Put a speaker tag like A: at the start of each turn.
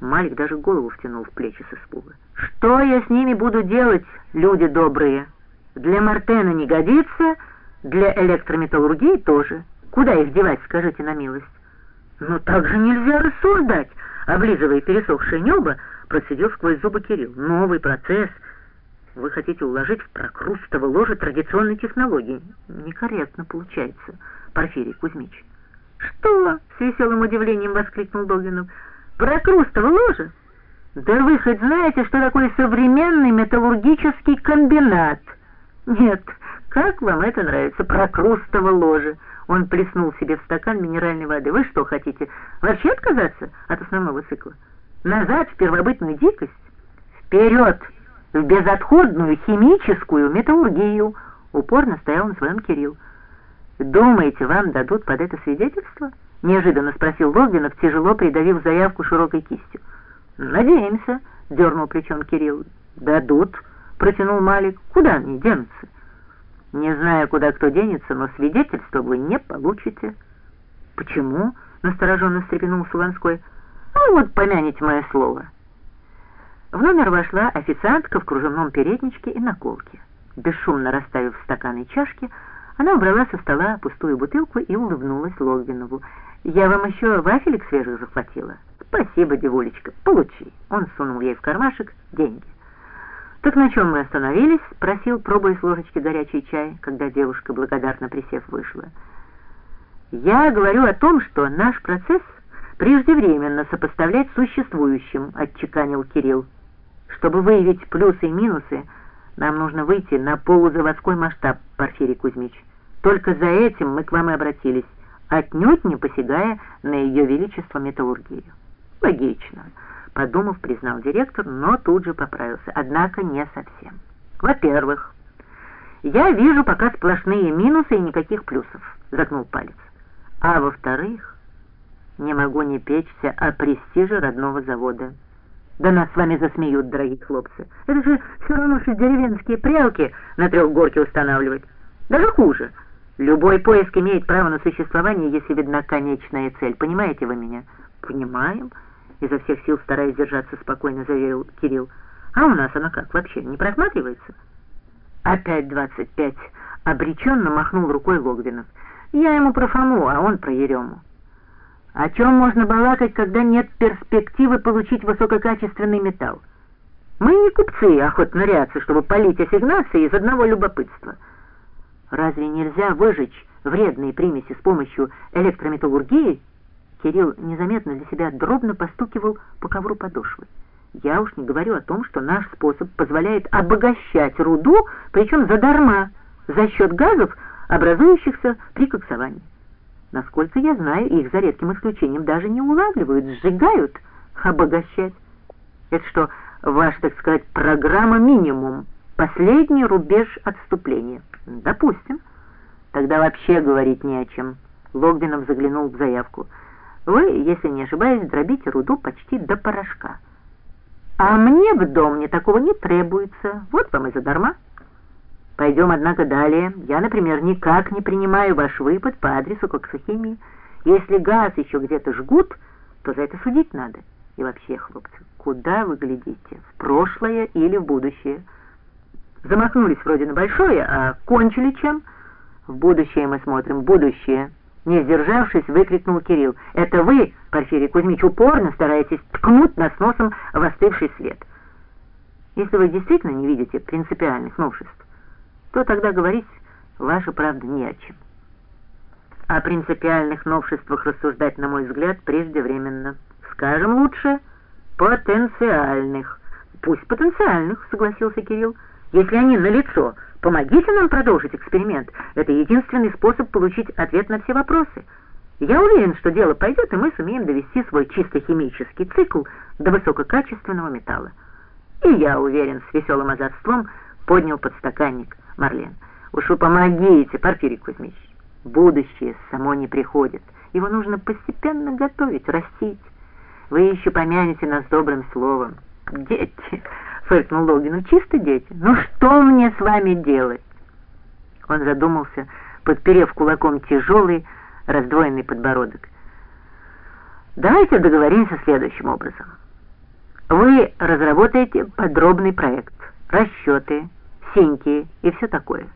A: Малик даже голову втянул в плечи с испуга. «Что я с ними буду делать, люди добрые? Для Мартена не годится, для электрометаллургии тоже. Куда их девать, скажите на милость?» «Ну так же нельзя рассуждать!» Облизывая пересохшее небо, процедил сквозь зубы Кирилл. «Новый процесс. Вы хотите уложить в прокрустово ложе традиционной технологии. Некорректно получается, Порфирий Кузьмич». «Что?» — с веселым удивлением воскликнул Долгинов. «Прокрустово ложе? Да вы хоть знаете, что такое современный металлургический комбинат?» «Нет, как вам это нравится, прокрустово ложе?» Он плеснул себе в стакан минеральной воды. «Вы что хотите, вообще отказаться от основного цикла? Назад в первобытную дикость? Вперед! В безотходную химическую металлургию!» Упорно стоял на своем Кирилл. «Думаете, вам дадут под это свидетельство?» Неожиданно спросил Логвинов, тяжело придавив заявку широкой кистью. «Надеемся», — дернул плечом Кирилл. «Дадут», — протянул Малик. «Куда они денутся?» Не знаю, куда кто денется, но свидетельство вы не получите. Почему? Настороженно встрепенулся Ланской. Ну вот, помяните мое слово. В номер вошла официантка в кружевном передничке и наколке. Бесшумно расставив стаканы и чашки, она убрала со стола пустую бутылку и улыбнулась Логвинову. «Я вам еще вафелек свежих захватила?» «Спасибо, девулечка, получи». Он сунул ей в кармашек деньги. «Так на чем мы остановились?» — просил, пробуя с ложечки горячий чай, когда девушка, благодарно присев, вышла. «Я говорю о том, что наш процесс преждевременно сопоставлять с существующим», — отчеканил Кирилл. «Чтобы выявить плюсы и минусы, нам нужно выйти на полузаводской масштаб, Порфирий Кузьмич. Только за этим мы к вам и обратились, отнюдь не посягая на ее величество металлургию». «Логично» подумав, признал директор, но тут же поправился. Однако не совсем. Во-первых, я вижу пока сплошные минусы и никаких плюсов, загнул палец. А во-вторых, не могу не печься о престиже родного завода. Да нас с вами засмеют, дорогие хлопцы. Это же все равно, что деревенские прялки на трехгорке устанавливать. Даже хуже. Любой поиск имеет право на существование, если видна конечная цель. Понимаете вы меня? Понимаем изо всех сил стараясь держаться спокойно, заверил Кирилл. А у нас она как, вообще не просматривается? Опять двадцать пять. Обреченно махнул рукой Логвинов. Я ему про Фому, а он про Ерему. О чем можно балакать, когда нет перспективы получить высококачественный металл? Мы не купцы, охотно рядцы, чтобы полить ассигнации из одного любопытства. Разве нельзя выжечь вредные примеси с помощью электрометаллургии Кирилл незаметно для себя дробно постукивал по ковру подошвы. Я уж не говорю о том, что наш способ позволяет обогащать руду, причем задарма, за счет газов, образующихся при коксовании. Насколько я знаю, их за редким исключением даже не улавливают, сжигают, обогащать. Это что, ваша, так сказать, программа минимум, последний рубеж отступления? Допустим. Тогда вообще говорить не о чем. Логвинов заглянул в заявку. Вы, если не ошибаюсь, дробите руду почти до порошка. А мне в дом мне такого не требуется. Вот вам и задарма. Пойдем, однако, далее. Я, например, никак не принимаю ваш выпад по адресу коксохимии. Если газ еще где-то жгут, то за это судить надо. И вообще, хлопцы, куда вы глядите? В прошлое или в будущее? Замахнулись вроде на большое, а кончили чем? В будущее мы смотрим, будущее. Не сдержавшись, выкрикнул Кирилл. «Это вы, Порфирий Кузьмич, упорно стараетесь ткнуть нас носом в остывший след. Если вы действительно не видите принципиальных новшеств, то тогда говорить ваша правда не о чем. О принципиальных новшествах рассуждать, на мой взгляд, преждевременно. Скажем лучше, потенциальных. Пусть потенциальных, согласился Кирилл, если они налицо, Помогите нам продолжить эксперимент. Это единственный способ получить ответ на все вопросы. Я уверен, что дело пойдет, и мы сумеем довести свой чисто химический цикл до высококачественного металла. И я уверен, с веселым озорством поднял подстаканник Марлен. Уж вы помогите, Порфирий Кузьмич. Будущее само не приходит. Его нужно постепенно готовить, растить. Вы еще помянете нас добрым словом. Дети фыркнул Логин. «Чисто дети. Ну что мне с вами делать?» Он задумался, подперев кулаком тяжелый, раздвоенный подбородок. «Давайте договоримся следующим образом. Вы разработаете подробный проект, расчеты, синьки и все такое.